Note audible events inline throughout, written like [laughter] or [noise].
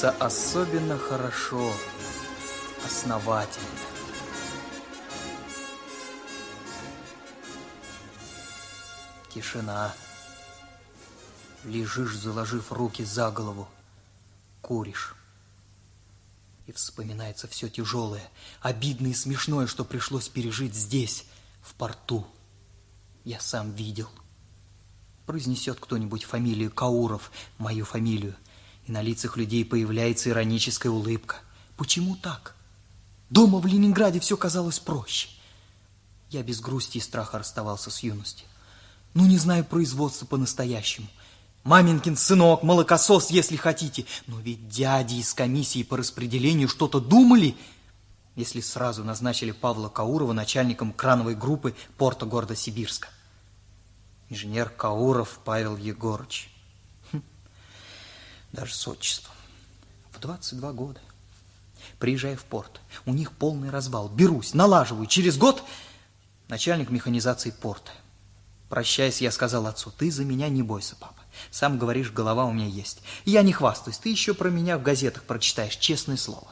думается особенно хорошо, основательно. Тишина. Лежишь, заложив руки за голову, куришь. И вспоминается все тяжелое, обидное и смешное, что пришлось пережить здесь, в порту. Я сам видел. Произнесет кто-нибудь фамилию Кауров, мою фамилию, на лицах людей появляется ироническая улыбка. Почему так? Дома в Ленинграде все казалось проще. Я без грусти и страха расставался с юностью. Ну, не знаю производства по-настоящему. Маменькин сынок, молокосос, если хотите. Но ведь дяди из комиссии по распределению что-то думали, если сразу назначили Павла Каурова начальником крановой группы порта города Сибирска. Инженер Кауров Павел Егорович. Даже с отчеством. В 22 года. Приезжаю в порт. У них полный развал. Берусь, налаживаю. Через год начальник механизации порта. Прощаясь, я сказал отцу, ты за меня не бойся, папа. Сам говоришь, голова у меня есть. Я не хвастаюсь, ты еще про меня в газетах прочитаешь, честное слово.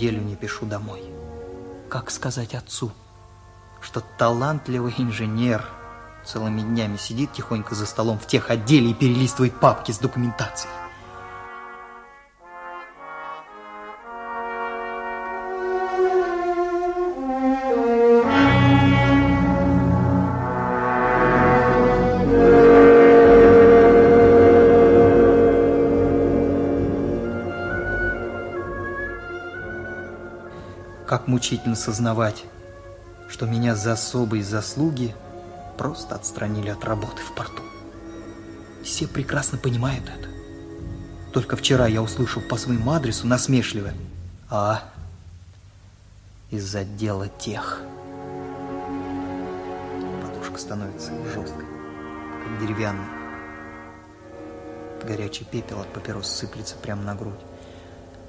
Неделю не пишу домой. Как сказать отцу, что талантливый инженер целыми днями сидит тихонько за столом в тех отделе и перелистывает папки с документацией? Мучительно сознавать, что меня за особые заслуги просто отстранили от работы в порту. Все прекрасно понимают это. Только вчера я услышал по своему адресу насмешливо «А, из-за дела тех». Подушка становится жесткой, как деревянная. Горячий пепел от папирос сыплется прямо на грудь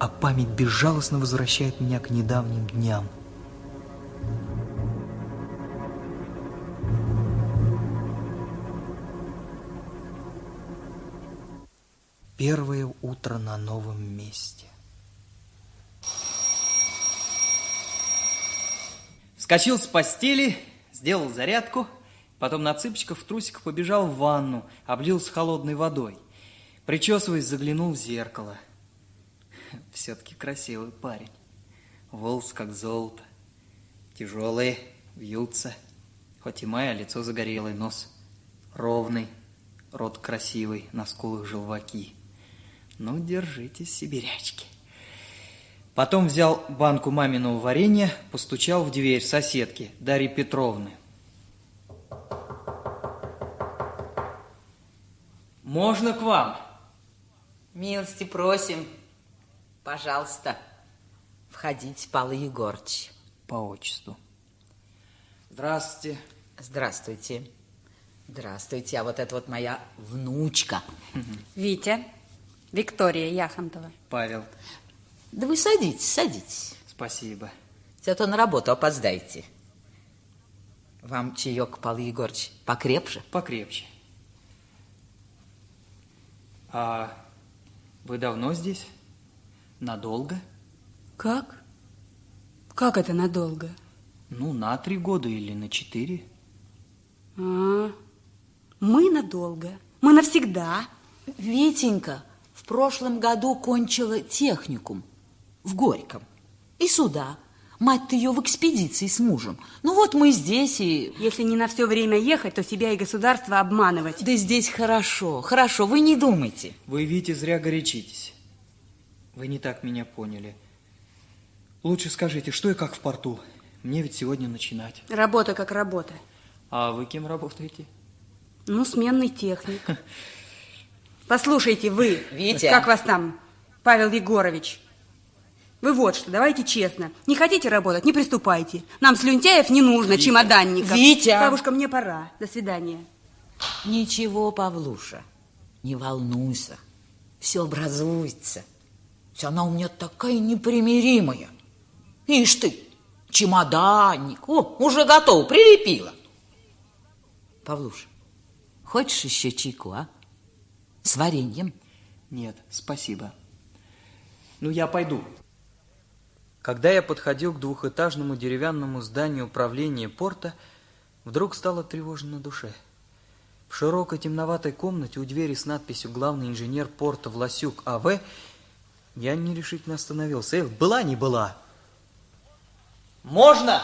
а память безжалостно возвращает меня к недавним дням. Первое утро на новом месте. Вскочил с постели, сделал зарядку, потом на цыпочках в трусиках побежал в ванну, облился холодной водой. Причесываясь, заглянул в зеркало – [laughs] все-таки красивый парень. Волос как золото. Тяжелые, вьются. Хоть и мая, лицо загорелый, нос ровный, рот красивый, на скулах желваки. Ну, держитесь, сибирячки. Потом взял банку маминого варенья, постучал в дверь соседки Дарьи Петровны. Можно к вам? Милости просим. Пожалуйста, входите, Павел Егорыч. По отчеству. Здравствуйте. Здравствуйте. Здравствуйте. А вот это вот моя внучка. Витя. Виктория Яхонтова. Павел. Да вы садитесь, садитесь. Спасибо. Зато на работу опоздаете. Вам чаек, Павел Егорыч, покрепше? Покрепче. А вы давно здесь? Надолго? Как? Как это надолго? Ну, на три года или на четыре. А, мы надолго. Мы навсегда. Витенька в прошлом году кончила техникум в Горьком. И сюда. Мать-то ее в экспедиции с мужем. Ну вот мы здесь и... Если не на все время ехать, то себя и государство обманывать. Да здесь хорошо, хорошо, вы не думайте. Вы, Витя, зря горячитесь. Вы не так меня поняли. Лучше скажите, что и как в порту? Мне ведь сегодня начинать. Работа как работа. А вы кем работаете? Ну, сменный техник. Послушайте, вы, Витя. как вас там, Павел Егорович? Вы вот что, давайте честно. Не хотите работать, не приступайте. Нам слюнтяев не нужно, чемоданников. Витя. Бабушка, мне пора. До свидания. Ничего, Павлуша, не волнуйся. Все образуется. Ведь Она у меня такая непримиримая. Ишь ты, чемоданник. О, уже готов, прилепила. Павлуша, хочешь еще чайку, а? С вареньем? Нет, спасибо. Ну, я пойду. Когда я подходил к двухэтажному деревянному зданию управления порта, вдруг стало тревожно на душе. В широкой темноватой комнате у двери с надписью «Главный инженер порта Власюк А.В.» я нерешительно остановился. Эх, была не была. Можно?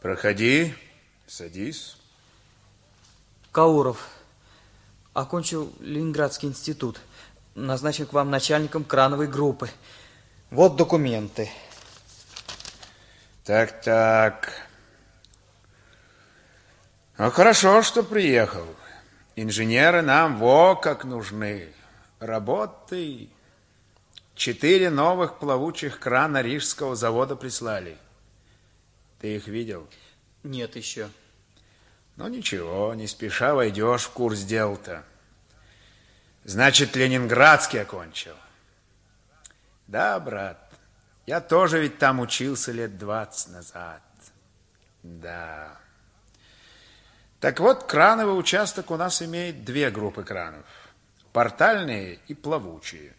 Проходи, садись. Кауров. Окончил Ленинградский институт. Назначен к вам начальником крановой группы. Вот документы. Так, так. Ну, хорошо, что приехал. Инженеры нам во как нужны. Работай. Четыре новых плавучих крана Рижского завода прислали. Ты их видел? Нет еще. Ну, ничего, не спеша войдешь в курс дел-то. Значит, Ленинградский окончил. Да, брат, я тоже ведь там учился лет двадцать назад. Да. Так вот, крановый участок у нас имеет две группы кранов. Портальные и плавучие.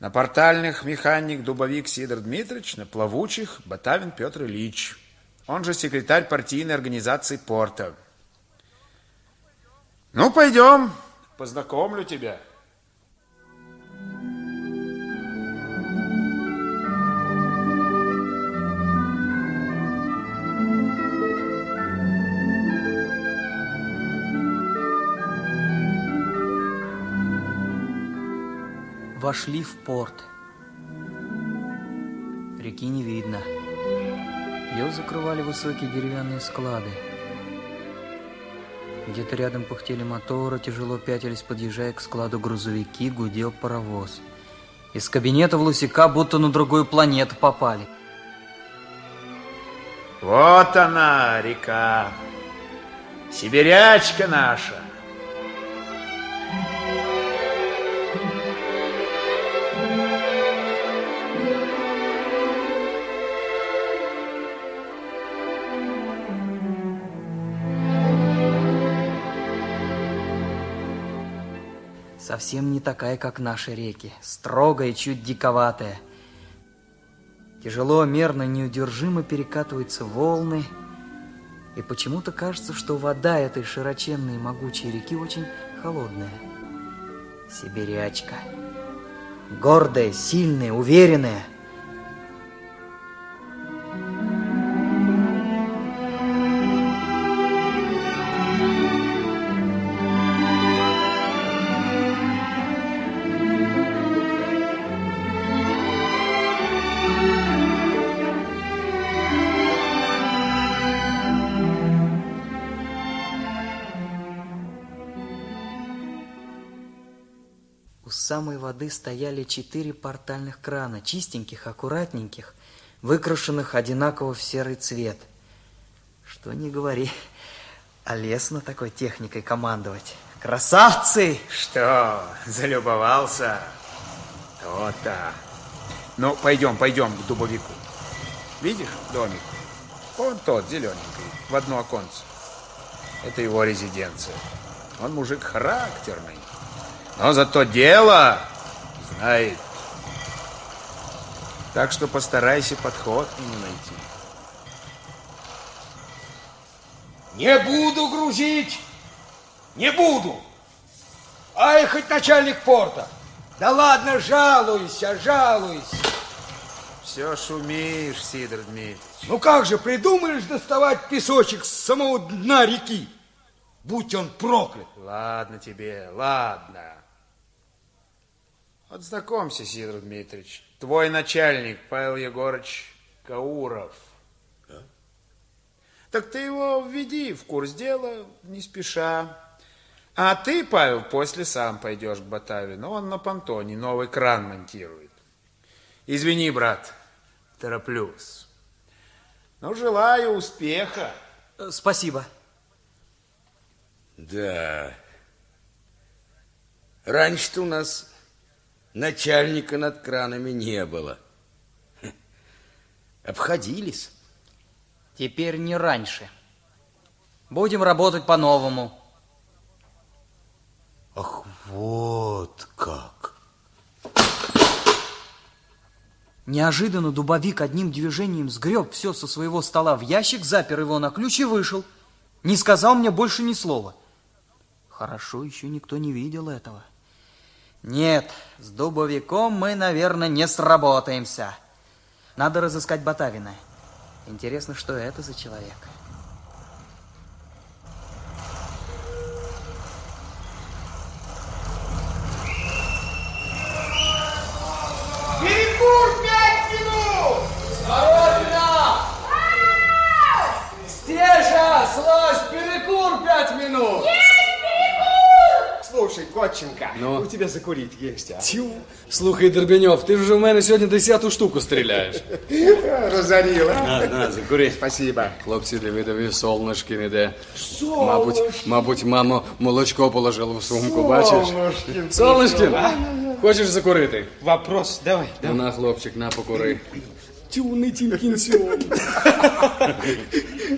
На портальных механик Дубовик Сидор Дмитриевич, на плавучих Батавин Петр Ильич. Он же секретарь партийной организации порта. Ну, пойдем, познакомлю тебя. Вошли в порт. Реки не видно. Ее закрывали высокие деревянные склады. Где-то рядом пыхтели моторы, тяжело пятились, подъезжая к складу грузовики, гудел паровоз. Из кабинета в Лусика будто на другую планету попали. Вот она, река. Сибирячка наша. Совсем не такая, как наши реки. Строгая, чуть диковатая. Тяжело, мерно, неудержимо перекатываются волны. И почему-то кажется, что вода этой широченной и могучей реки очень холодная. Сибирячка. Гордая, сильная, уверенная. Самой воды стояли четыре портальных крана, чистеньких, аккуратненьких, выкрашенных одинаково в серый цвет. Что не говори, а лестно такой техникой командовать. Красавцы! Что, залюбовался? То-то. Ну, пойдем, пойдем к дубовику. Видишь домик? Вон тот, зелененький, в одно оконце. Это его резиденция. Он мужик характерный. Но зато дело знает. Так что постарайся подход к нему найти. Не буду грузить, не буду. Ай, хоть начальник порта. Да ладно, жалуйся, жалуйся. Все шумишь, Сидор Дмитриевич. Ну как же, придумаешь доставать песочек с самого дна реки? Будь он проклят. Ладно тебе, ладно. Вот знакомься, Сидор Дмитриевич. Твой начальник Павел Егорович Кауров. Так ты его введи в курс дела, не спеша. А ты, Павел, после сам пойдешь к Батавину. Он на понтоне новый кран монтирует. Извини, брат, тороплюсь. Ну, желаю успеха. Э, Спасибо. Да. Раньше-то у нас начальника над кранами не было. [laughs] Обходились. Теперь не раньше. Будем работать по-новому. Ах, вот как. Неожиданно дубовик одним движением сгреб все со своего стола в ящик, запер его на ключ и вышел. Не сказал мне больше ни слова. Хорошо, еще никто не видел этого. Нет, с дубовиком мы, наверное, не сработаемся. Надо разыскать Батавина. Интересно, что это за человек? Перекур пять минут! Стеша, слазь, перекур пять минут. Слушай, Котченко, Ну? у тебя закурить есть, а? Тю. Слухай, Дербенев, ти ж у мене сьогодні десяту штуку стріляєш. [laughs] Разорила. На, на, закури. Спасибо. Хлопці для видові солнышки не де. Мабуть, мабуть, мама молочко положила в сумку, бачиш? Солнышкин, хочеш закурити? Вопрос, давай. Ну, на, хлопчик, на, покури. Тю, не тим кінцем.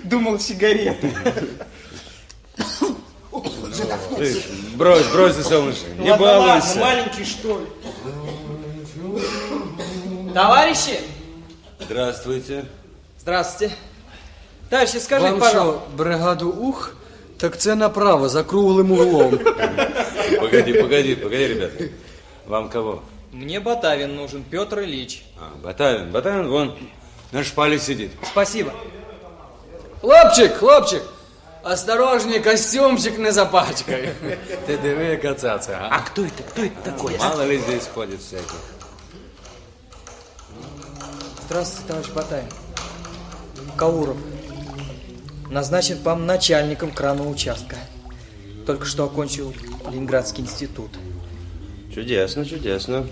Думал, сигареты. Брось, брось, солнышко, не балуйся. маленький, что ли? Товарищи! Здравствуйте. Здравствуйте. Товарищи, скажите, Вам пожалуйста. що, бригаду ух? Так це направо, за круглим углом. Погоди, погоди, погоди, ребята. Вам кого? Мне Батавин нужен, Петр Ильич. А, Батавин. Батавин вон на шпале сидит. Спасибо. Хлопчик, хлопчик, осторожней, костюмчик не запачкай. Ти диви, яка цяця, а? А кто это? Кто это такой? Мало ли здесь ходит всяких. Здравствуйте, товарищ Батавин. Кауров. Назначен вам начальником кранного участка. Только что окончил Ленинградский институт. Чудесно, чудесно.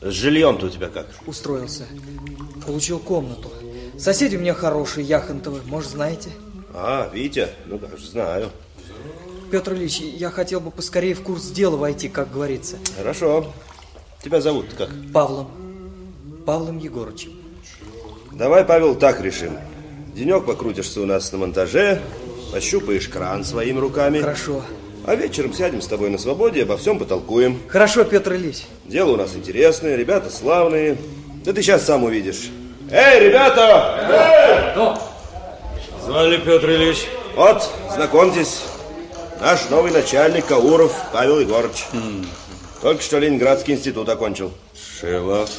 С жильем-то у тебя как? Устроился. Получил комнату. Соседи у меня хорошие, Яхонтовы, может, знаете? А, Витя, ну как же, знаю. Петр Ильич, я хотел бы поскорее в курс дела войти, как говорится. Хорошо. Тебя зовут как? Павлом. Павлом Егорычем. Давай, Павел, так решим. Денек покрутишься у нас на монтаже, пощупаешь кран своими руками. Хорошо. А вечером сядем с тобой на свободе, обо всем потолкуем. Хорошо, Петр Ильич. Дело у нас интересное, ребята славные. Да ты сейчас сам увидишь. Эй, ребята! Звали Петр Ильич. Вот, знакомьтесь, наш новый начальник Кауров Павел Егорович. Только что Ленинградский институт окончил. Шилов.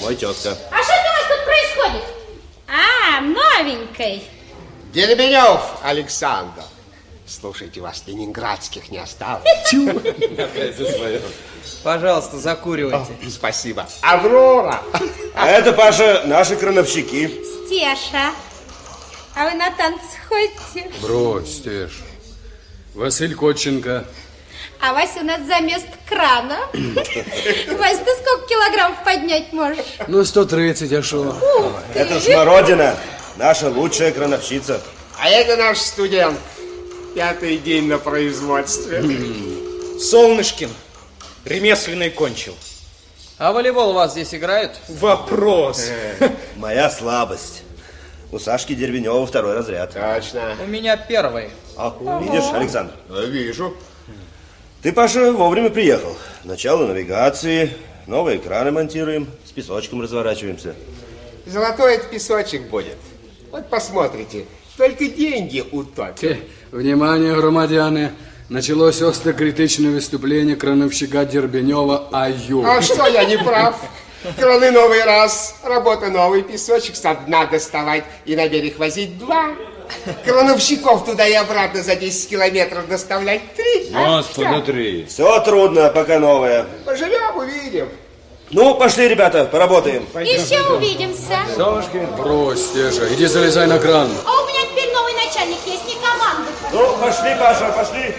Мой тезка. А что это у вас тут происходит? А, новенькой. Дербенев Александр. Слушайте, вас ленинградских не осталось. [laughs] Опять за свое. Пожалуйста, закуривайте. Спасибо. Аврора. А это, Паша, наши крановщики. Стеша, а вы на танцы ходите? Брось, Стеш. Василь Котченко. А Вася у нас за место крана. [laughs] Вася, ты сколько килограммов поднять можешь? Ну, 130, а шо? Это Смородина, наша лучшая крановщица. А это наш студент. Пятый день на производстве. Солнышкин ремесленный кончил. А волейбол у вас здесь играют? Вопрос. Моя слабость. У Сашки Дербенева второй разряд. Точно. У меня первый. А, видишь, Александр? Вижу. Ты, Паша, вовремя приехал. Начало навигации, новые краны монтируем, с песочком разворачиваемся. Золотой это песочек будет. Вот посмотрите. Только деньги утопят. Внимание, громадяни. Началось остро критичне виступлення крановщика Дербенева Аю. А что, я не прав? Краны новый раз, работа новый, песочек со дна доставать и на берег возить два. Крановщиков туда и обратно за 10 километров доставлять три. Господи, три. Все трудно, пока новое. Поживем, увидим. Ну, пошли, ребята, поработаем. Еще увидимся. Солнышки, брось, Стеша, иди залезай на кран. А у меня теперь новый начальник есть, не команды. Ну, пошли, Паша, пошли.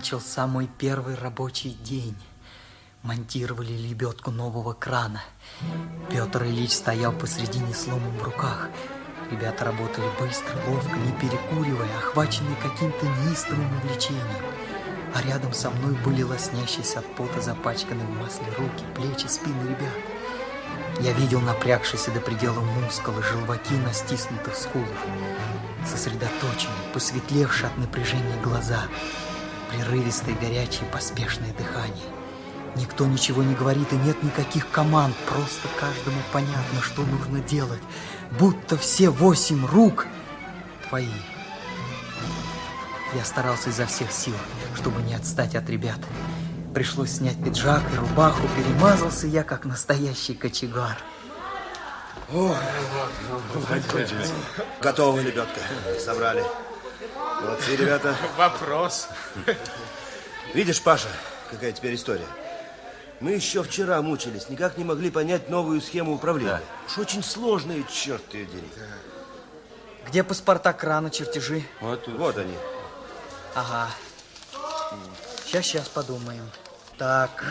Начался мой первый рабочий день. Монтировали лебедку нового крана. Петр Ильич стоял посредине с в руках. Ребята работали быстро, ловко, не перекуривая, охваченные каким-то неистовым увлечением. А рядом со мной были лоснящиеся от пота запачканные в масле руки, плечи, спины ребят. Я видел напрягшиеся до предела мускулы, желваки на стиснутых скулах, сосредоточенные, посветлевшие от напряжения глаза, прерывистое, горячее, поспешное дыхание. Никто ничего не говорит и нет никаких команд, просто каждому понятно, что нужно делать, будто все восемь рук твои. Я старался изо всех сил, чтобы не отстать от ребят. Пришлось снять пиджак и рубаху, перемазался я, как настоящий кочегар. Готова лебедка. Собрали. Молодцы, ребята. [laughs] Вопрос. Видишь, Паша, какая теперь история? Мы еще вчера мучились, никак не могли понять новую схему управления. Уж очень сложная, черт ее дери. Где паспорта крана, чертежи? Вот, вот они. Ага. Сейчас, сейчас подумаем. Так.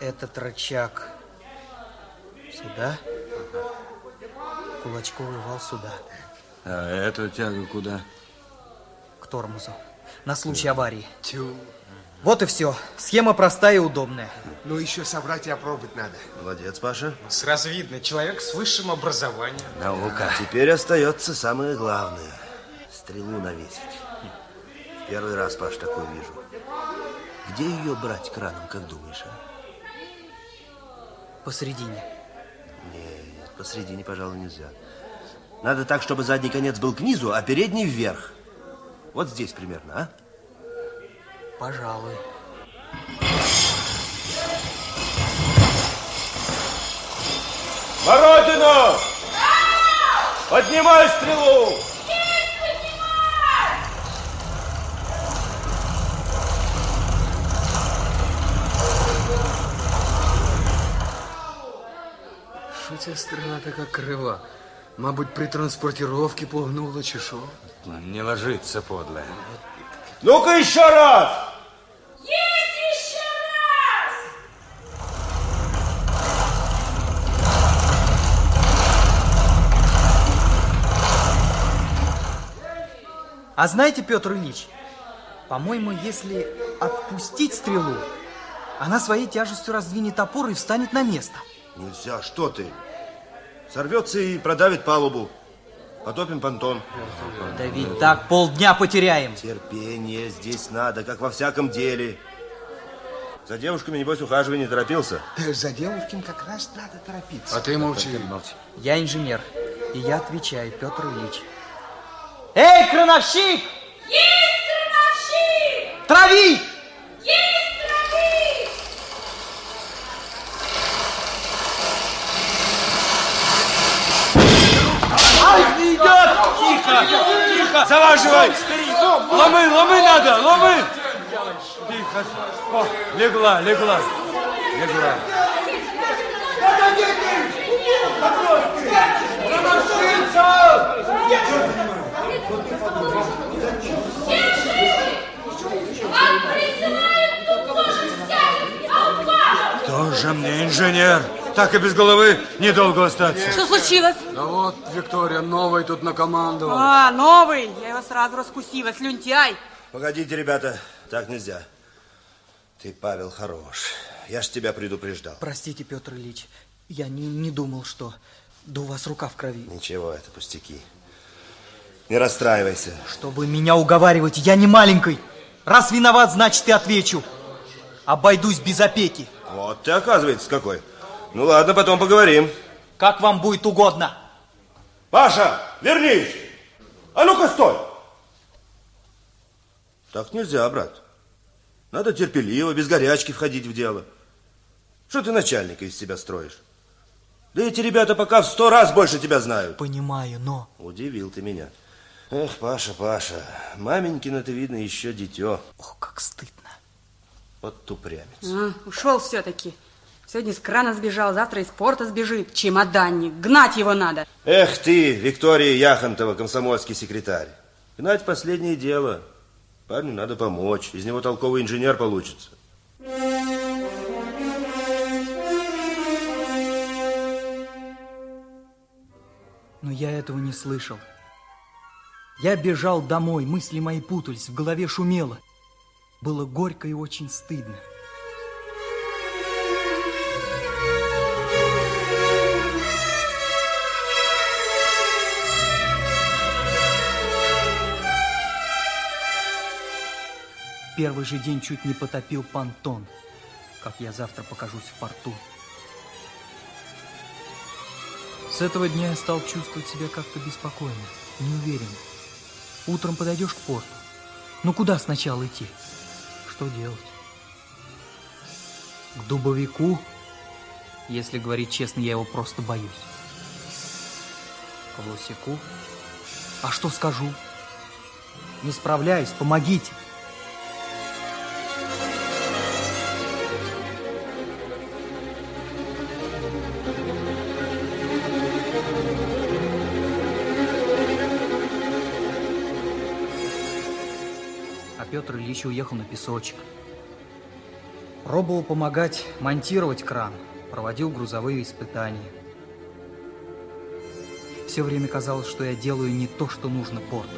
Этот рычаг сюда. Кулачковый вал сюда. А эту тягу куда? К тормозу. На случай аварии. Вот и все. Схема простая и удобная. Ну, еще собрать и опробовать надо. Молодец, Паша. Сразу видно, человек с высшим образованием. Наука. Теперь остается самое главное. Стрелу навесить. Первый раз, Паш, такую вижу. Где ее брать краном, как думаешь, а? Посередине. Нет, посредине, пожалуй, нельзя. Надо так, чтобы задний конец был к низу, а передний вверх. Вот здесь примерно, а? Пожалуй. Бородина! Поднимай стрелу! Що ця стрела така крива? Мабуть, при транспортировке погнула чи що? Не ложится, подлая. Ну-ка еще раз! Есть еще раз! А знаете, Петр Ильич, по-моему, если отпустить стрелу, она своей тяжестью раздвинет опору и встанет на место. Нельзя, что ты? Сорвется и продавит палубу. Потопим понтон. Да ведь так полдня потеряем. Терпение здесь надо, как во всяком деле. За девушками, небось, ухаживай, не торопился. За девушкин как раз надо торопиться. А ты молчи. Я инженер, и я отвечаю, Петр Ильич. Эй, крановщик! Есть крановщик! Трави! Есть травы! Не идет! Тихо! Тихо! Заваживай! Ломы, ломы надо, ломы! Тихо. О, легла, легла. Легла. Тоже мне инженер. Так и без головы недолго остаться. Что случилось? Да вот, Виктория, новый тут накомандовал. А, новый. Я его сразу раскусила. Слюнтяй. Погодите, ребята, так нельзя. Ты, Павел, хорош. Я ж тебя предупреждал. Простите, Петр Ильич, я не, не думал, что... Да у вас рука в крови. Ничего, это пустяки. Не расстраивайся. Чтобы меня уговаривать, я не маленький. Раз виноват, значит и отвечу. Обойдусь без опеки. Вот ты, оказывается, какой. Ну ладно, потом поговорим. Как вам будет угодно. Паша, вернись! А ну-ка, стой! Так нельзя, брат. Надо терпеливо, без горячки входить в дело. Что ты начальника из себя строишь? Да эти ребята пока в сто раз больше тебя знают. Понимаю, но... Удивил ты меня. Эх, Паша, Паша, маменькина ты, видно, еще дитё. Ох, как стыдно. Вот тупрямец. А, ушел все-таки. Сегодня с крана сбежал, завтра из порта сбежит. Чемоданник. Гнать его надо. Эх ты, Виктория Яхонтова, комсомольский секретарь. Гнать последнее дело. Парню надо помочь. Из него толковый инженер получится. Но я этого не слышал. Я бежал домой, мысли мои путались, в голове шумело. Было горько и очень стыдно. Первый же день чуть не потопил понтон, как я завтра покажусь в порту. С этого дня я стал чувствовать себя как-то беспокойно, неуверенно. Утром подойдешь к порту. Ну куда сначала идти? Что делать? К дубовику? Если говорить честно, я его просто боюсь. К лосику? А что скажу? Не справляюсь, помогите. Петр Ильич уехал на песочек. Пробовал помогать монтировать кран, проводил грузовые испытания. Все время казалось, что я делаю не то, что нужно порту.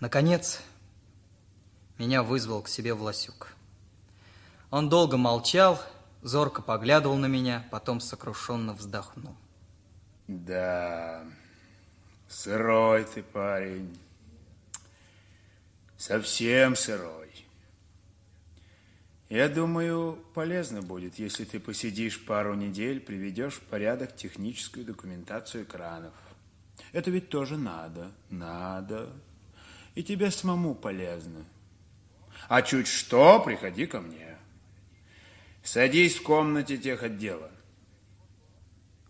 Наконец, меня вызвал к себе Власюк. Он долго молчал, зорко поглядывал на меня, потом сокрушенно вздохнул. Да, сырой ты парень. Совсем сырой. Я думаю, полезно будет, если ты посидишь пару недель, приведешь в порядок техническую документацию экранов. Это ведь тоже надо, надо. И тебе самому полезно. А чуть что, приходи ко мне. Садись в комнате тех отдела.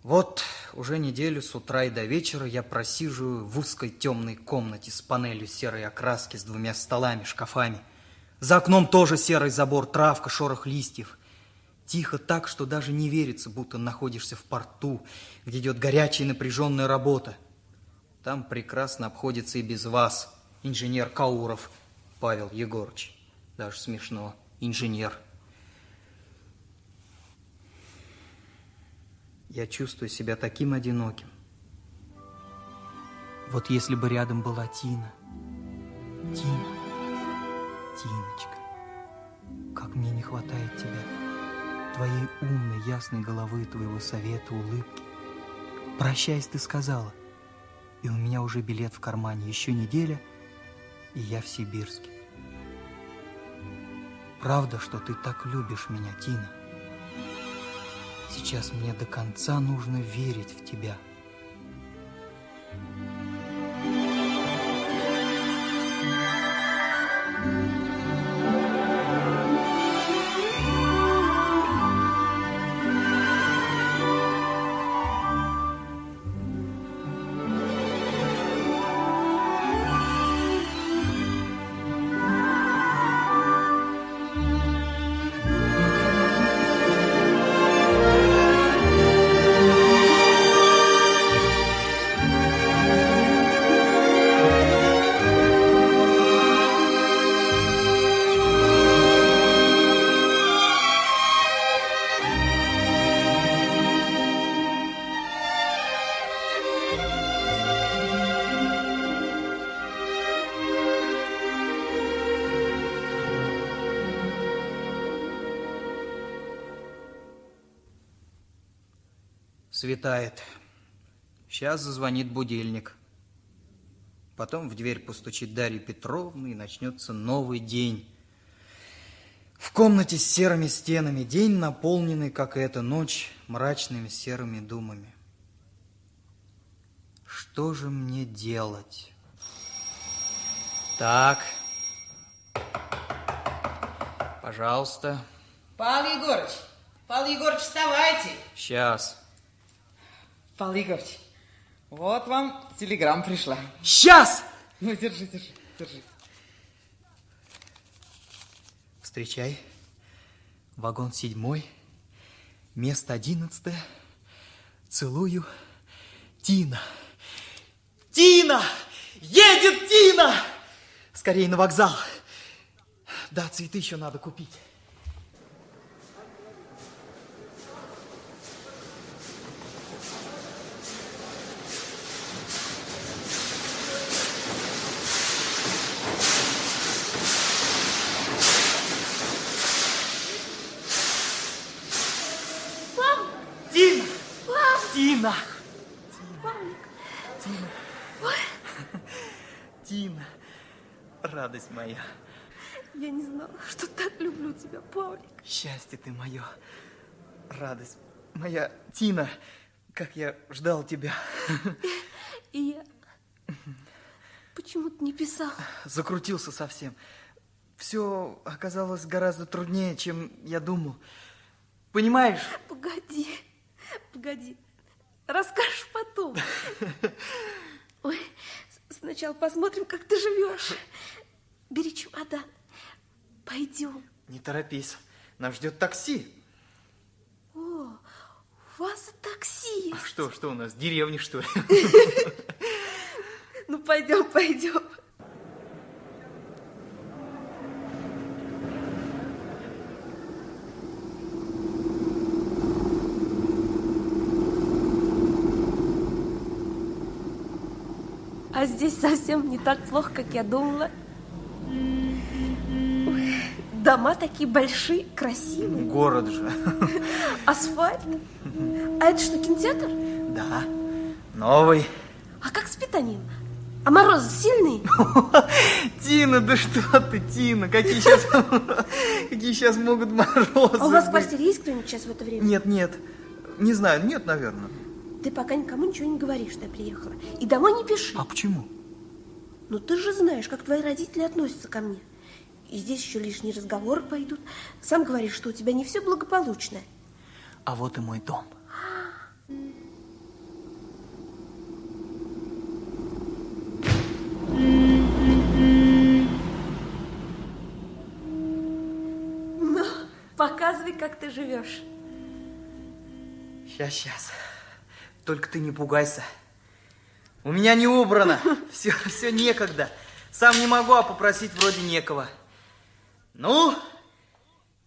Вот уже неделю с утра и до вечера я просиживаю в узкой темной комнате с панелью серой окраски, с двумя столами, шкафами. За окном тоже серый забор, травка, шорох листьев. Тихо так, что даже не верится, будто находишься в порту, где идет горячая напряженная работа. Там прекрасно обходится и без вас, инженер Кауров Павел Егорович. Даже смешно, инженер. Я чувствую себя таким одиноким. Вот если бы рядом была Тина. Тина. Тиночка. Как мне не хватает тебя. Твоей умной, ясной головы, твоего совета, улыбки. Прощаясь, ты сказала. И у меня уже билет в кармане. Еще неделя, и я в Сибирске. Правда, что ты так любишь меня, Тина? Сейчас мне до конца нужно верить в тебя. Светает. Сейчас зазвонит будильник. Потом в дверь постучит Дарья Петровна, и начнется новый день. В комнате с серыми стенами день, наполненный, как и эта ночь, мрачными серыми думами. Что же мне делать? Так. Пожалуйста. Павел Егорыч, Павел Егорыч, вставайте. Сейчас. Егорыч, вот вам телеграмма пришла. Сейчас! Ну, держи, держи, держи. Встречай. Вагон седьмой, место одиннадцатое. Целую. Тина. Тина! Едет Тина! Скорее на вокзал. Да, цветы еще надо купить. Пап! Тина! Тина! Павлик! Тина! Ой, Тина! Радость моя. я не знала, что так люблю тебя, Павлик. Счастье ты мое. Радость моя. Тина, как я ждал тебя. И я... Почему ты не писал? Закрутился совсем. Все оказалось гораздо труднее, чем я думал. Понимаешь? Погоди, погоди. Расскажешь потом. [laughs] Ой, сначала посмотрим, как ты живешь. Бери чемодан. Пойдем. Не торопись. Нас ждет такси. О, у вас такси А есть. что, что у нас, деревни, что ли? [laughs] Ну, пойдем, пойдем. А здесь совсем не так плохо, как я думала. Дома такие большие, красивые. Город же. Асфальт. А это что, кинотеатр? Да, новый. А как с питанием? А морозы сильные? [laughs] Тина, да что ты, Тина, какие сейчас, [laughs] какие сейчас могут морозы А у вас в квартире есть кто-нибудь сейчас в это время? Нет, нет, не знаю, нет, наверное. Ты пока никому ничего не говоришь, что я приехала. И домой не пиши. А почему? Ну ты же знаешь, как твои родители относятся ко мне. И здесь еще лишние разговоры пойдут. Сам говоришь, что у тебя не все благополучно. А вот и мой дом. Ну, показывай, как ты живешь. Сейчас, сейчас. Только ты не пугайся. У меня не убрано. [laughs] Все, все некогда. Сам не могу, а попросить вроде некого. Ну,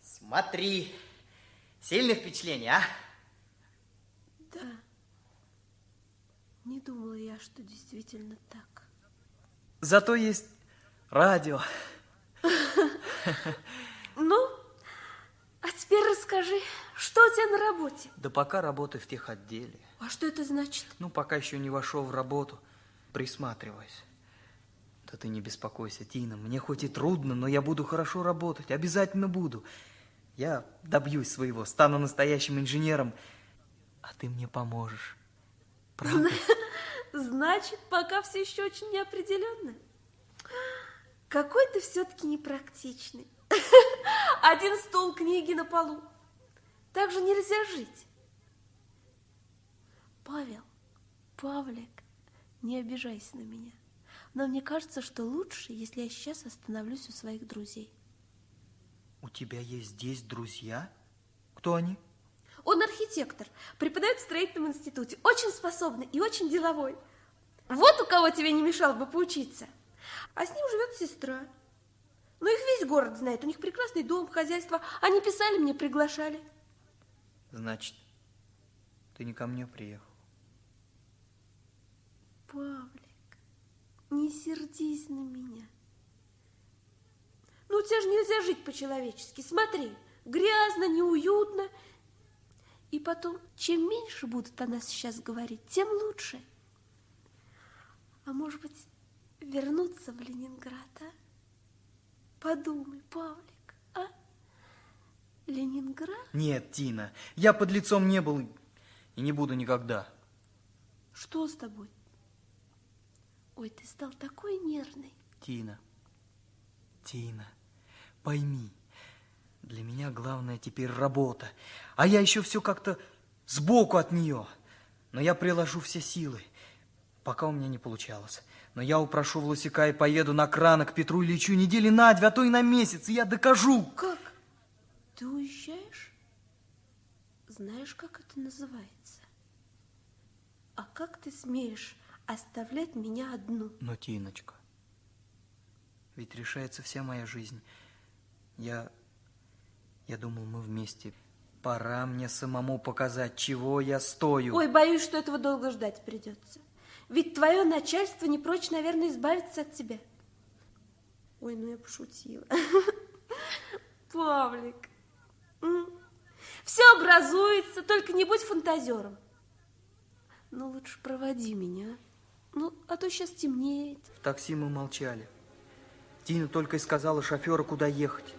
смотри. Сильное впечатление, а? Да. Не думала я, что действительно так. Зато есть радио. [laughs] Ну, а теперь расскажи, что у тебя на работе? Да пока работаю в техотделе. А что это значит? Ну, пока еще не вошел в работу, присматриваюсь. Да ты не беспокойся, Тина. Мне хоть и трудно, но я буду хорошо работать. Обязательно буду. Я добьюсь своего, стану настоящим инженером. А ты мне поможешь. Правда? [laughs] Значит, пока все еще очень неопределенно. Какой ты все-таки непрактичный. [laughs] Один стол книги на полу. Так же нельзя жить. Павел, Павлик, не обижайся на меня. Но мне кажется, что лучше, если я сейчас остановлюсь у своих друзей. У тебя есть здесь друзья? Кто они? Он архитектор, преподает в строительном институте, очень способный и очень деловой. Вот у кого тебе не мешало бы поучиться. А с ним живет сестра. Ну, их весь город знает, у них прекрасный дом, хозяйство. Они писали мне, приглашали. Значит, ты не ко мне приехал. Павлик, не сердись на меня. Ну, у тебя же нельзя жить по-человечески. Смотри, грязно, неуютно. И потом, чем меньше будут о нас сейчас говорить, тем лучше. А может быть, вернуться в Ленинград, а? Подумай, Павлик, а? Ленинград? Нет, Тина, я под лицом не был и не буду никогда. Что с тобой? Ой, ты стал такой нервный. Тина, Тина, пойми, для меня главное теперь работа, а я еще все как-то сбоку от нее. Но я приложу все силы, пока у меня не получалось. Но я упрошу Власика и поеду на крана к Петру Ильичу недели на две, а то и на месяц, и я докажу. Как? Ты уезжаешь? Знаешь, как это называется? А как ты смеешь оставлять меня одну? Но, Тиночка, ведь решается вся моя жизнь. Я... я думал, мы вместе. Пора мне самому показать, чего я стою. Ой, боюсь, что этого долго ждать придется. Ведь твое начальство не прочь, наверное, избавиться от тебя. Ой, ну я пошутила. [laughs] Павлик, все образуется, только не будь фантазером. Ну, лучше проводи меня, ну, а то сейчас темнеет. В такси мы молчали. Тина только и сказала шоферу, куда ехать.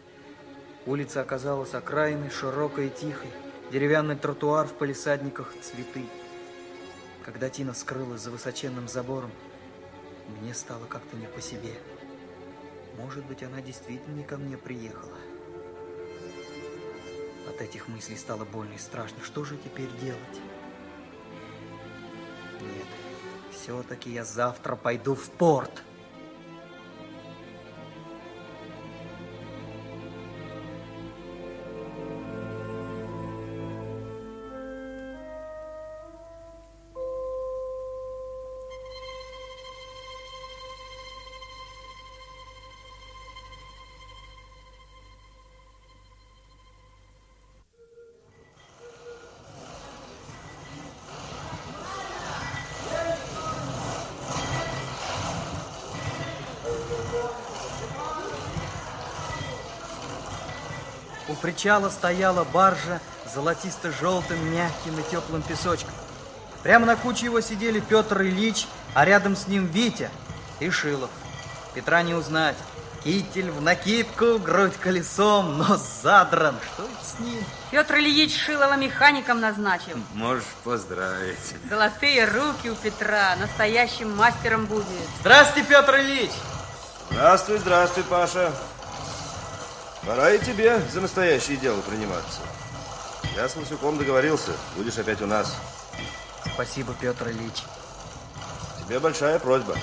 Улица оказалась окраиной, широкой и тихой. Деревянный тротуар в палисадниках, цветы. Когда Тина скрылась за высоченным забором, мне стало как-то не по себе. Может быть, она действительно не ко мне приехала. От этих мыслей стало больно и страшно. Что же теперь делать? Все-таки я завтра пойду в порт. Причала стояла баржа с золотисто-желтым, мягким и теплым песочком. Прямо на куче его сидели Петр Ильич, а рядом с ним Витя и Шилов. Петра не узнать. Китель в накидку, грудь колесом, нос задран. Что это с ним? Петр Ильич Шилова механиком назначил. Можешь поздравить. Золотые руки у Петра, настоящим мастером будет. Здравствуйте, Петр Ильич! Здравствуй, здравствуй, Паша. Пора и тебе за настоящее дело приниматься. Я с Лысюком договорился, будешь опять у нас. Спасибо, Петр Ильич. Тебе большая просьба.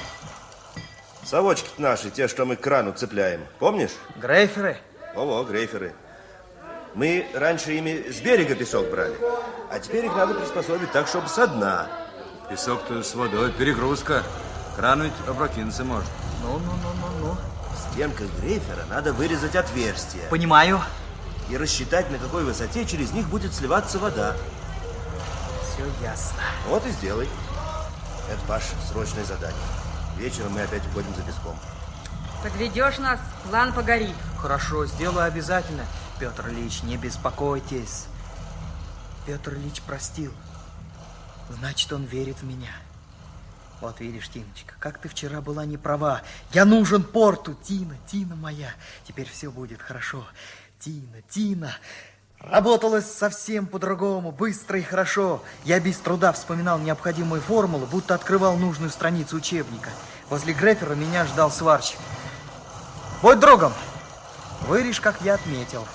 Совочки наши, те, что мы к крану цепляем, помнишь? Грейферы? Ого, грейферы. Мы раньше ими с берега песок брали, а теперь их надо приспособить так, чтобы со дна. Песок-то с водой, перегрузка. Кран ведь опрокинуться может. Ну-ну-ну-ну-ну. В стенках грейфера надо вырезать отверстия. Понимаю. И рассчитать, на какой высоте через них будет сливаться вода. Все ясно. Вот и сделай. Это, Паш, срочное задание. Вечером мы опять уходим за песком. Подведешь нас, план погорит. Хорошо, сделаю обязательно. Петр Ильич, не беспокойтесь. Петр Ильич простил. Значит, он верит в меня. Вот видишь, Тиночка, как ты вчера была не права. Я нужен порту, Тина, Тина моя. Теперь все будет хорошо. Тина, Тина. Работалось совсем по-другому, быстро и хорошо. Я без труда вспоминал необходимые формулы, будто открывал нужную страницу учебника. Возле Грефера меня ждал сварщик. Будь другом. Вырежь, как я отметил.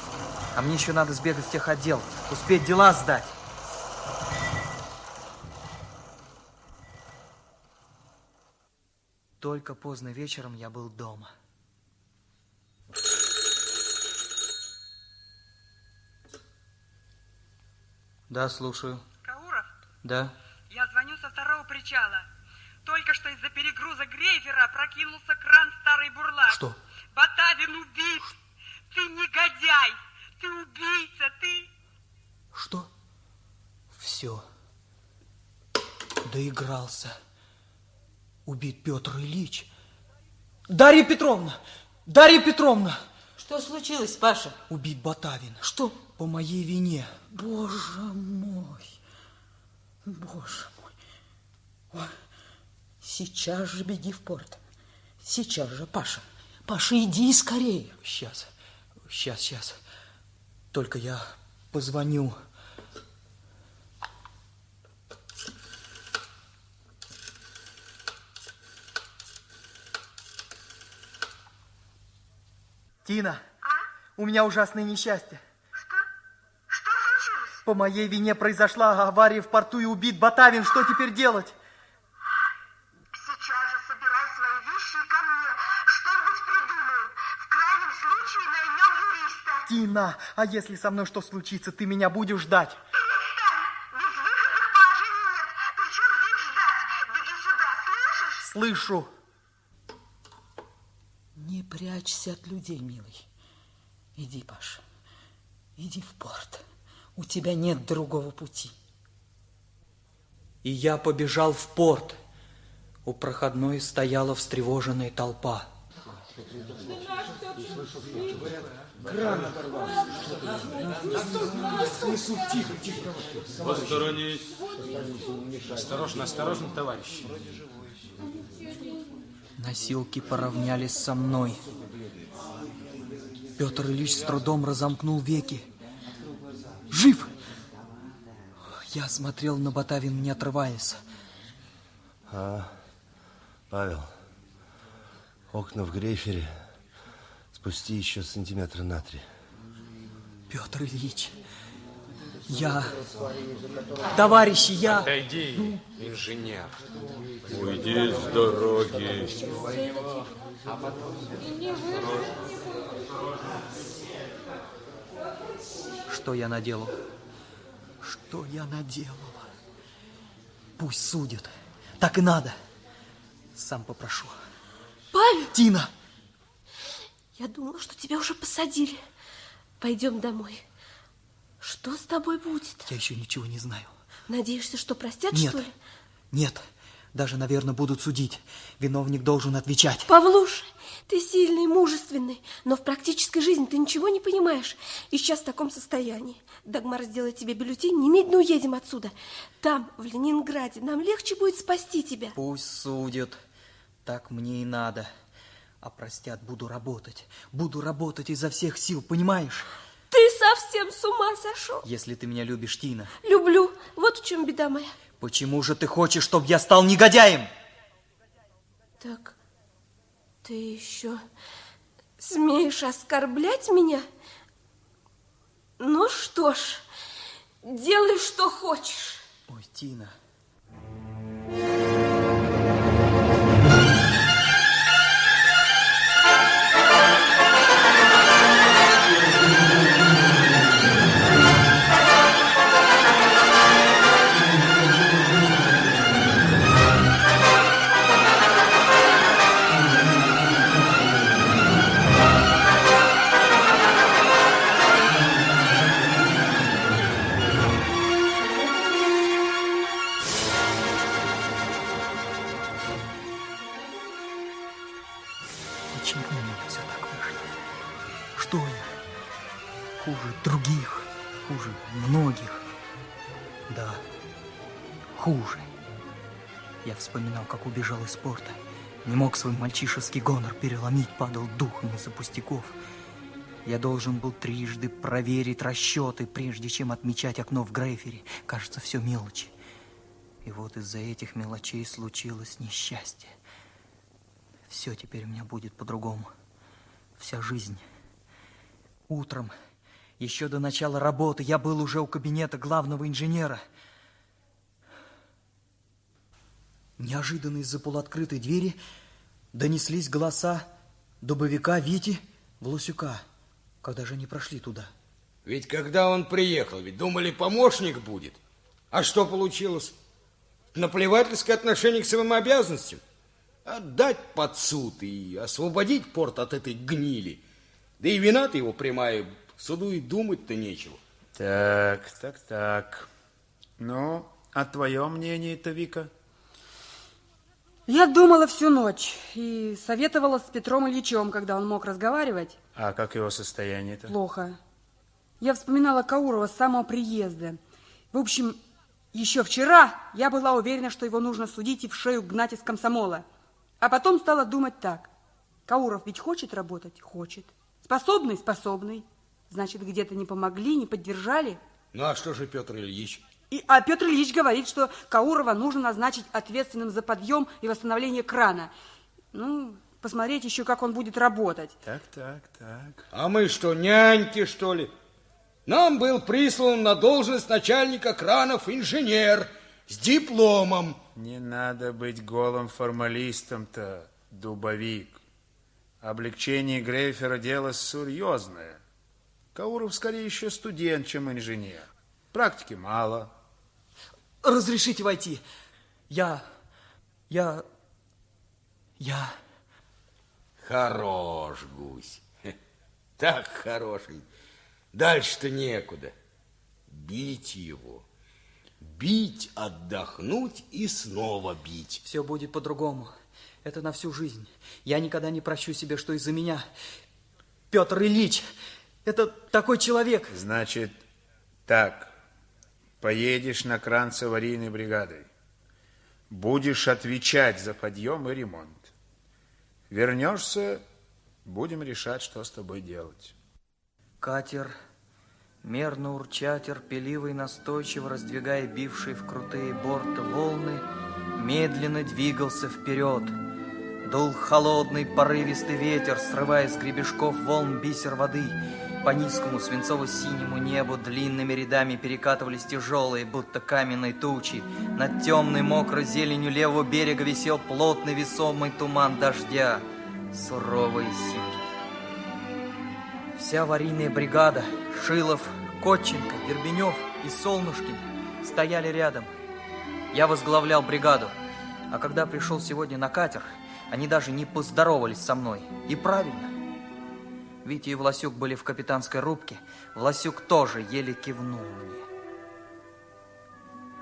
А мне еще надо сбегать в техотдел, успеть дела сдать. Только поздно вечером я был дома. Да, слушаю. Кауров? Да. Я звоню со второго причала. Только что из-за перегруза Грейфера прокинулся кран старый бурлак. Что? Батавин убит. Ты негодяй. Ты убийца. Ты... Что? Все. Доигрался. Убит Петр Ильич. Дарья Петровна! Дарья Петровна! Что случилось, Паша? Убит Батавин. Что? По моей вине. Боже мой. Боже мой. Ой. Сейчас же беги в порт. Сейчас же, Паша. Паша, иди скорее. Сейчас, сейчас, сейчас. Только я позвоню. Тина, А? у меня ужасное несчастье. Что? Что случилось? По моей вине произошла авария в порту и убит Батавин. Что теперь делать? Сейчас же собирай свои вещи и ко мне. Что-нибудь придумаем. В крайнем случае наймем юриста. Тина, а если со мной что случится, ты меня будешь ждать? Перестань. Безвыходных положений нет. Причем здесь ждать? Беги сюда, слышишь? Слышу. Не прячься от людей, милый. Иди, Паша, иди в порт. У тебя нет другого пути. И я побежал в порт. У проходной стояла встревоженная толпа. Кран оторвался. Несут, тихо, тихо. Посторонись. Осторожно, осторожно, товарищи. Носилки поравнялись со мной. Петр Ильич с трудом разомкнул веки. Жив! Я смотрел на Батавин, не отрываясь. А, Павел, окна в грейфере спусти еще сантиметра на три. Петр Ильич, я... Товарищи, я... Отойди, инженер. Уйди с дороги. Что я наделал? Что я наделал? Пусть судят. Так и надо. Сам попрошу. Павел! Тина! Я думала, что тебя уже посадили. Пойдем домой. Что с тобой будет? Я еще ничего не знаю. Надеешься, что простят, Нет. что ли? Нет, даже, наверное, будут судить. Виновник должен отвечать. Павлуша, ты сильный, мужественный, но в практической жизни ты ничего не понимаешь. И сейчас в таком состоянии. Дагмар сделает тебе бюллетень, немедленно уедем отсюда. Там, в Ленинграде, нам легче будет спасти тебя. Пусть судят. Так мне и надо. А простят, буду работать. Буду работать изо всех сил, понимаешь? Совсем с ума сошел. Если ты меня любишь, Тина, Люблю. Вот в чем беда моя. почему же ты хочешь, чтобы я стал негодяем? Так, ты еще смеешь оскорблять меня? Ну что ж, делай, что хочешь. Ой, Тина. Почему Хуже других, хуже многих. Да, хуже. Я вспоминал, как убежал из порта. Не мог свой мальчишеский гонор переломить, падал духом из-за пустяков. Я должен был трижды проверить расчеты, прежде чем отмечать окно в Грейфере. Кажется, все мелочи. И вот из-за этих мелочей случилось несчастье. Все теперь у меня будет по-другому. Вся жизнь. Утром, еще до начала работы, я был уже у кабинета главного инженера. Неожиданно из-за полуоткрытой двери донеслись голоса дубовика Вити Власюка. Когда же они прошли туда? Ведь когда он приехал, ведь думали, помощник будет. А что получилось? Наплевательское отношение к своим обязанностям. Отдать под суд и освободить порт от этой гнили. Да и вина-то его прямая, суду и думать-то нечего. Так, так, так. Ну, а твое мнение-то, Вика? Я думала всю ночь и советовала с Петром Ильичем, когда он мог разговаривать. А как его состояние-то? Плохо. Я вспоминала Каурова с самого приезда. В общем, еще вчера я была уверена, что его нужно судить и в шею гнать из комсомола. А потом стала думать так. Кауров ведь хочет работать? Хочет. Способный? Способный. Значит, где-то не помогли, не поддержали. Ну, а что же Петр Ильич? И, а Петр Ильич говорит, что Каурова нужно назначить ответственным за подъем и восстановление крана. Ну, посмотреть еще, как он будет работать. Так, так, так. А мы что, няньки, что ли? Нам был прислан на должность начальника кранов инженер с дипломом. Не надо быть голым формалистом-то, дубовик. Облегчение Грейфера дело серьезное. Кауров скорее еще студент, чем инженер. Практики мало. Разрешите войти. Я... Я... Я... Хорош, гусь. Так хороший. Дальше-то некуда. Бить его. Бить, отдохнуть и снова бить. Все будет по-другому. Это на всю жизнь. Я никогда не прощу себе, что из-за меня Петр Ильич, это такой человек. Значит, так, поедешь на кран с аварийной бригадой. Будешь отвечать за подъем и ремонт. Вернешься, будем решать, что с тобой делать. Катер, мерно урча, терпеливо и настойчиво раздвигая бившие в крутые борты волны, медленно двигался вперед. Дул холодный порывистый ветер, срывая с гребешков волн бисер воды. По низкому свинцово-синему небу длинными рядами перекатывались тяжелые, будто каменные тучи. Над темной мокрой зеленью левого берега висел плотный весомый туман дождя, суровый и сипкий. Вся аварийная бригада, Шилов, Котченко, Вербенев и Солнышкин стояли рядом. Я возглавлял бригаду, а когда пришел сегодня на катер, они даже не поздоровались со мной. И правильно. Витя и Власюк были в капитанской рубке. Власюк тоже еле кивнул мне.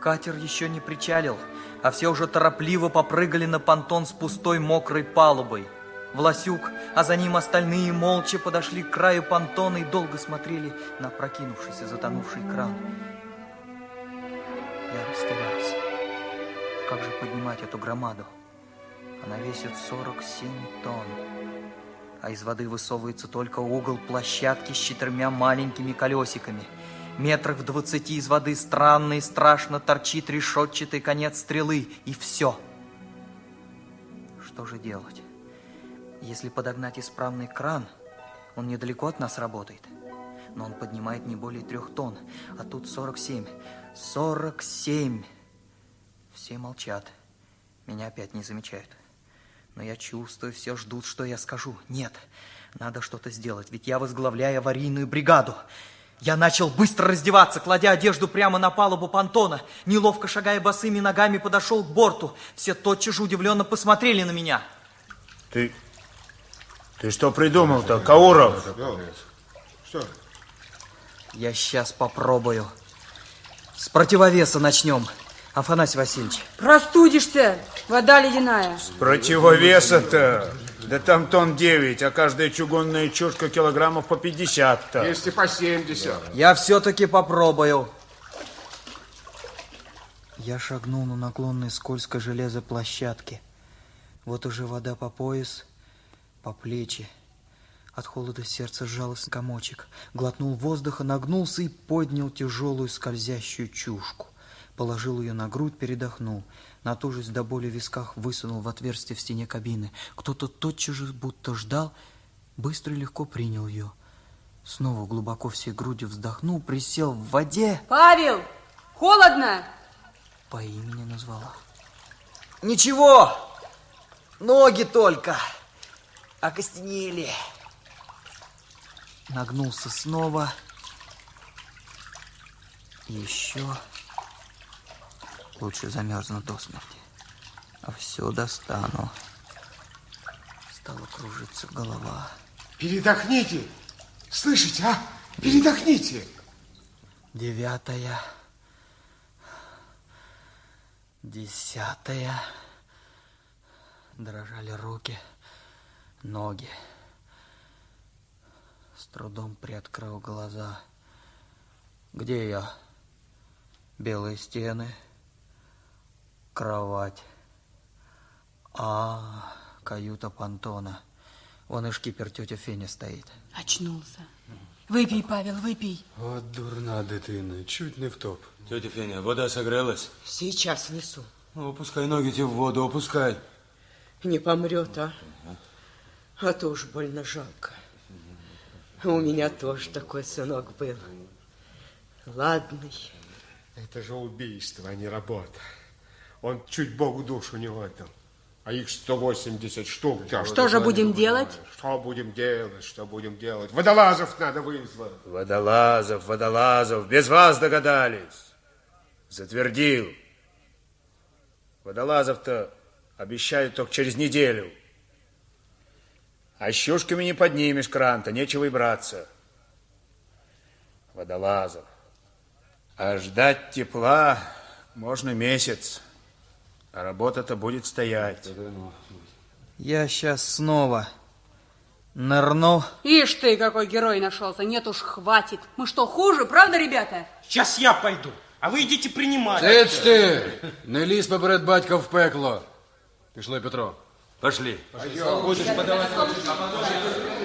Катер еще не причалил, а все уже торопливо попрыгали на понтон с пустой мокрой палубой. Власюк, а за ним остальные молча подошли к краю понтона и долго смотрели на прокинувшийся затонувший кран. Я растерялся. Как же поднимать эту громаду? Она весит 47 тонн. А из воды высовывается только угол площадки с четырьмя маленькими колесиками. Метрах в двадцати из воды странно и страшно торчит решетчатый конец стрелы. И все. Что же делать? Если подогнать исправный кран, он недалеко от нас работает. Но он поднимает не более трех тонн, а тут 47. 47! Все молчат. Меня опять не замечают. Но я чувствую, все ждут, что я скажу. Нет, надо что-то сделать, ведь я возглавляю аварийную бригаду. Я начал быстро раздеваться, кладя одежду прямо на палубу понтона. Неловко шагая босыми ногами, подошел к борту. Все тотчас же удивленно посмотрели на меня. Ты, ты что придумал-то, Кауров? Что? Я сейчас попробую. С противовеса начнем. Афанасий Васильевич. Простудишься, вода ледяная. С противовеса-то. Да там тонн 9, а каждая чугунная чушка килограммов по 50-то. Если по 70. Я все-таки попробую. Я шагнул на наклонной скользкой железо площадки. Вот уже вода по пояс, по плечи. От холода сердце сжалось комочек. Глотнул воздуха, нагнулся и поднял тяжелую скользящую чушку. Положил ее на грудь, передохнул. Натужись до боли в висках, высунул в отверстие в стене кабины. Кто-то тотчас же будто ждал, быстро и легко принял ее. Снова глубоко всей грудью вздохнул, присел в воде. Павел, холодно? По имени назвала. Ничего, ноги только окостенели. Нагнулся снова. Еще. Лучше замерзну до смерти. А все достану. Стала кружиться голова. Передохните. Слышите, а? Передохните. Девятая. Десятая. Дрожали руки, ноги. С трудом приоткрыл глаза. Где я? Белые стены, кровать. А, каюта понтона. Вон и шкипер тетя Феня стоит. Очнулся. Выпей, Павел, выпей. От дурна дитина, чуть не втоп. Тетя Феня, вода согрелась? Сейчас несу. Ну, опускай ноги тебе в воду, опускай. Не помрет, а? А то уж больно жалко. У меня тоже такой сынок был. Ладный. Это же убийство, а не работа. Он чуть Богу душу не отдал. А их 180 штук. Да, Что же будем делать? Что будем делать, что будем делать? Водолазов надо вызвать. Водолазов, водолазов, без вас догадались. Затвердил. Водолазов-то обещают только через неделю. А щушками не поднимешь кран-то, нечего и браться. Водолазов. А ждать тепла можно месяц. А работа-то будет стоять. Я сейчас снова нырну. Ишь ты, какой герой нашелся. Нет уж, хватит. Мы что, хуже, правда, ребята? Сейчас я пойду, а вы идите принимать. Цець ти! Не лізь поперед батька в пекло. Пішли, Петро. Пошли.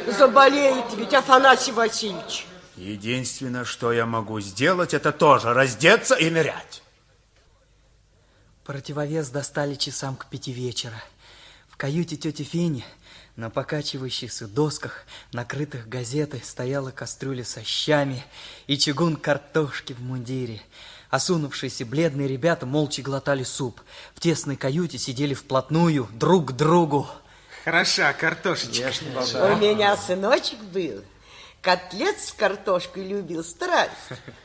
Заболеет ведь Афанасий Васильевич. Единственное, что я могу сделать, это тоже раздеться и нырять. Противовес достали часам к пяти вечера. В каюте тети Фени на покачивающихся досках, накрытых газетой, стояла кастрюля со щами и чугун картошки в мундире. Осунувшиеся бледные ребята молча глотали суп. В тесной каюте сидели вплотную друг к другу. Хороша картошечка. У меня сыночек был. Котлет с картошкой любил страсть.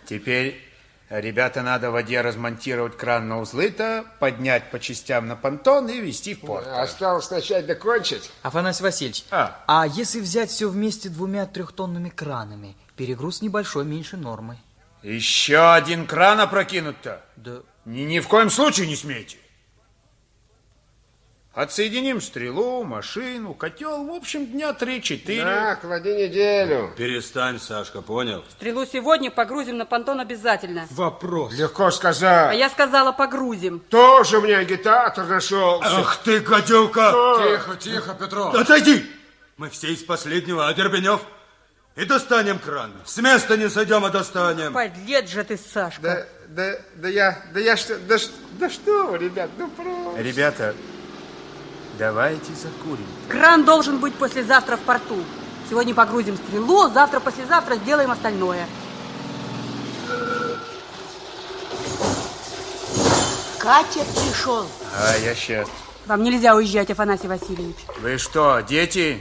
Теперь, ребята, надо в воде размонтировать кран на узлы-то, поднять по частям на понтон и вести в порт. Осталось начать докончить. Афанасий Васильевич, А. а если взять все вместе двумя трехтонными кранами, перегруз небольшой, меньше нормы. Еще один кран опрокинут-то? Да. Ни, ни в коем случае не смейте. Отсоединим стрелу, машину, котел. В общем, дня три-четыре. Да, клади неделю. Перестань, Сашка, понял? Стрелу сегодня погрузим на понтон обязательно. Вопрос. Легко А сказать. я сказала, погрузим. Тоже мне агитатор нашелся. Ах ты, гадюка! Тихо, тихо, Петро. Отойди! Мы все из последнего, а Дербенев? И достанем кран. С места не сойдем, а достанем. Подлец же ты, Сашка. Да, да, да я, да я что, да, да что вы, ребят, ну просто. Ребята, давайте закурим. Кран должен быть послезавтра в порту. Сегодня погрузим стрелу, завтра, послезавтра сделаем остальное. Катя пришел. А я сейчас. Вам нельзя уезжать, Афанасий Васильевич. Вы что, дети?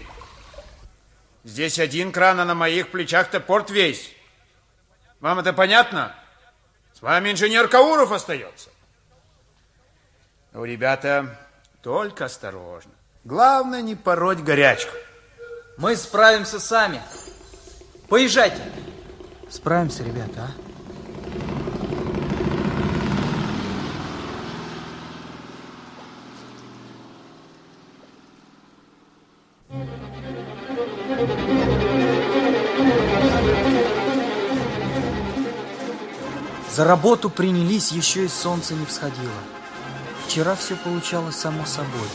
Здесь один кран, а на моих плечах-то порт весь. Вам это понятно? С вами инженер Кауров остается. Ну, ребята, только осторожно. Главное, не пороть горячку. Мы справимся сами. Поезжайте. Справимся, ребята, а? За работу принялись, еще и солнце не всходило. Вчера все получалось само собой.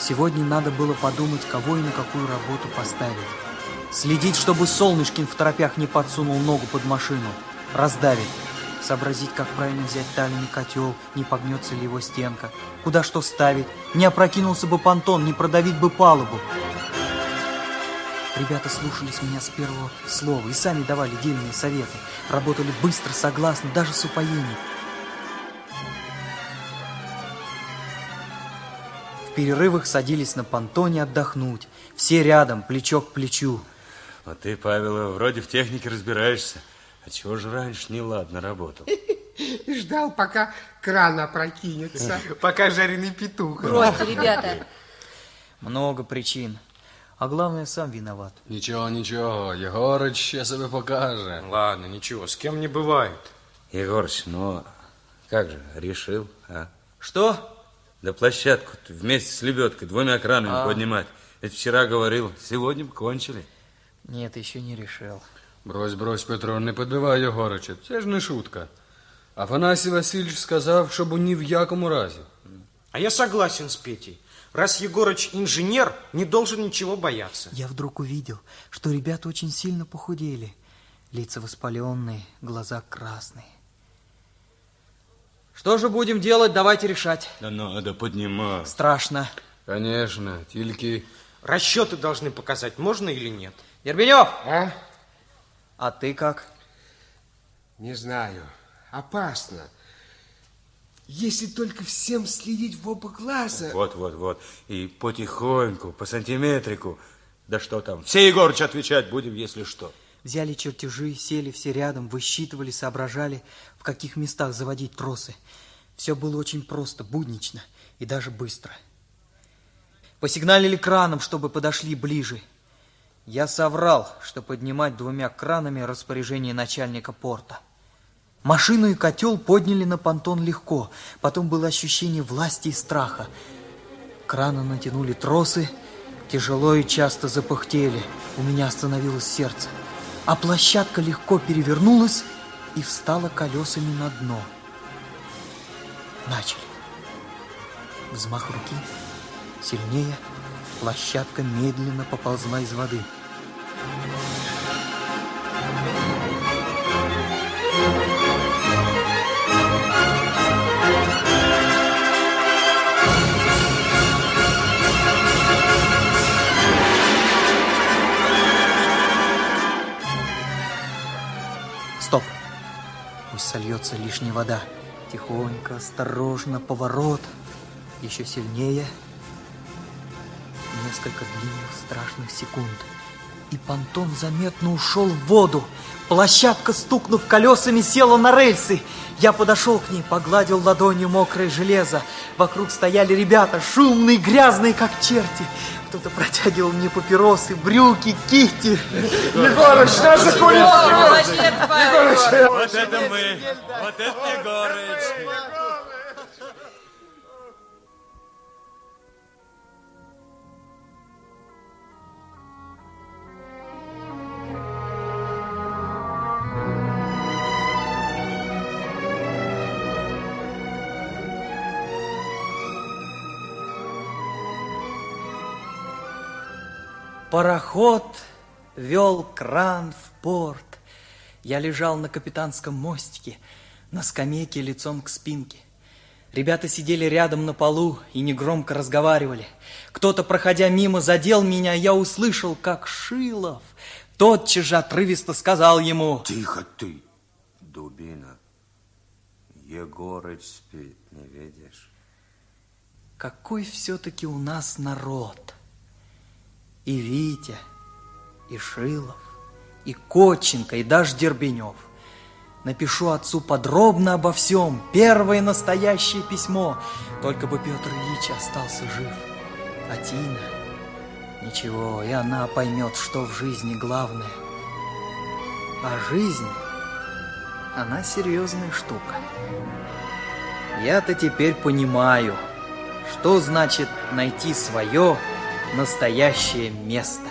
Сегодня надо было подумать, кого и на какую работу поставить. Следить, чтобы Солнышкин в торопях не подсунул ногу под машину. Раздавить. Сообразить, как правильно взять тальный котел, не погнется ли его стенка. Куда что ставить. Не опрокинулся бы понтон, не продавить бы палубу. Ребята слушались меня с первого слова и сами давали дельные советы. Работали быстро, согласно, даже с упоением. перерывах садились на понтоне отдохнуть. Все рядом, плечо к плечу. А ты, Павел, вроде в технике разбираешься. А чего же раньше неладно работал? [laughs] Ждал, пока кран опрокинется. [laughs] Пока жареный петух. Бросьте, ребята. Много причин. А главное, сам виноват. Нічого, нічого, Єгорич ще себе покаже. Ладно, ничего, с кем не бывает. Егорыч, ну как же, решил, а? Что? Да площадку вместе с лебедкой двумя кранами А. поднимать. Это вчера говорил, сегодня бы кончили. Нет, еще не решил. Брось, брось, Петро, не подбивай Єгорича. Це ж не шутка. Афанасий Васильевич сказав, щоб ні в якому разі. А я согласен с Петей. Раз Егорыч инженер, не должен ничего бояться. Я вдруг увидел, что ребята очень сильно похудели. Лица воспаленные, глаза красные. Что же будем делать, давайте решать. Да надо поднимать. Страшно. Конечно, тільки... Расчеты должны показать, можно или нет. Ербенев! А? А ты как? Не знаю. Опасно. Если только всем следить в оба глаза. Вот, вот, вот. И потихоньку, по сантиметрику. Да что там, все, Егорыч, отвечать будем, если что. Взяли чертежи, сели все рядом, высчитывали, соображали, в каких местах заводить тросы. Все было очень просто, буднично и даже быстро. Посигналили краном, чтобы подошли ближе. Я соврал, что поднимать двумя кранами распоряжение начальника порта. Машину и котел подняли на понтон легко. Потом было ощущение власти и страха. Краны натянули тросы, тяжело и часто запыхтели. У меня остановилось сердце. А площадка легко перевернулась и встала колесами на дно. Начали. Взмах руки. Сильнее. Площадка медленно поползла из воды. Стоп. Пусть сольется лишняя вода. Тихонько, осторожно, поворот. Еще сильнее. Несколько длинных страшных секунд. И понтон заметно ушел в воду. Площадка, стукнув колесами, села на рельсы. Я подошел к ней, погладил ладонью мокрое железо. Вокруг стояли ребята, шумные, грязные, как черти. Кто-то протягивал мне папиросы, брюки, кити. Егорыч, нас закурил! Молодец. Вот это мы, вот это Егорыч. Пароход вел кран в порт. Я лежал на капитанском мостике, на скамейке лицом к спинке. Ребята сидели рядом на полу и негромко разговаривали. Кто-то, проходя мимо, задел меня, я услышал, как Шилов тотчас же отрывисто сказал ему... Тихо ты, дубина. Егорыч спит, не видишь? Какой все-таки у нас народ. И Витя, и Шилов, и Коченко, и даже Дербенев. Напишу отцу подробно обо всем. Первое настоящее письмо. Только бы Петр Ильич остался жив. А Тина... Ничего, и она поймет, что в жизни главное. А жизнь, она серьезная штука. Я-то теперь понимаю, что значит найти свое настоящее место.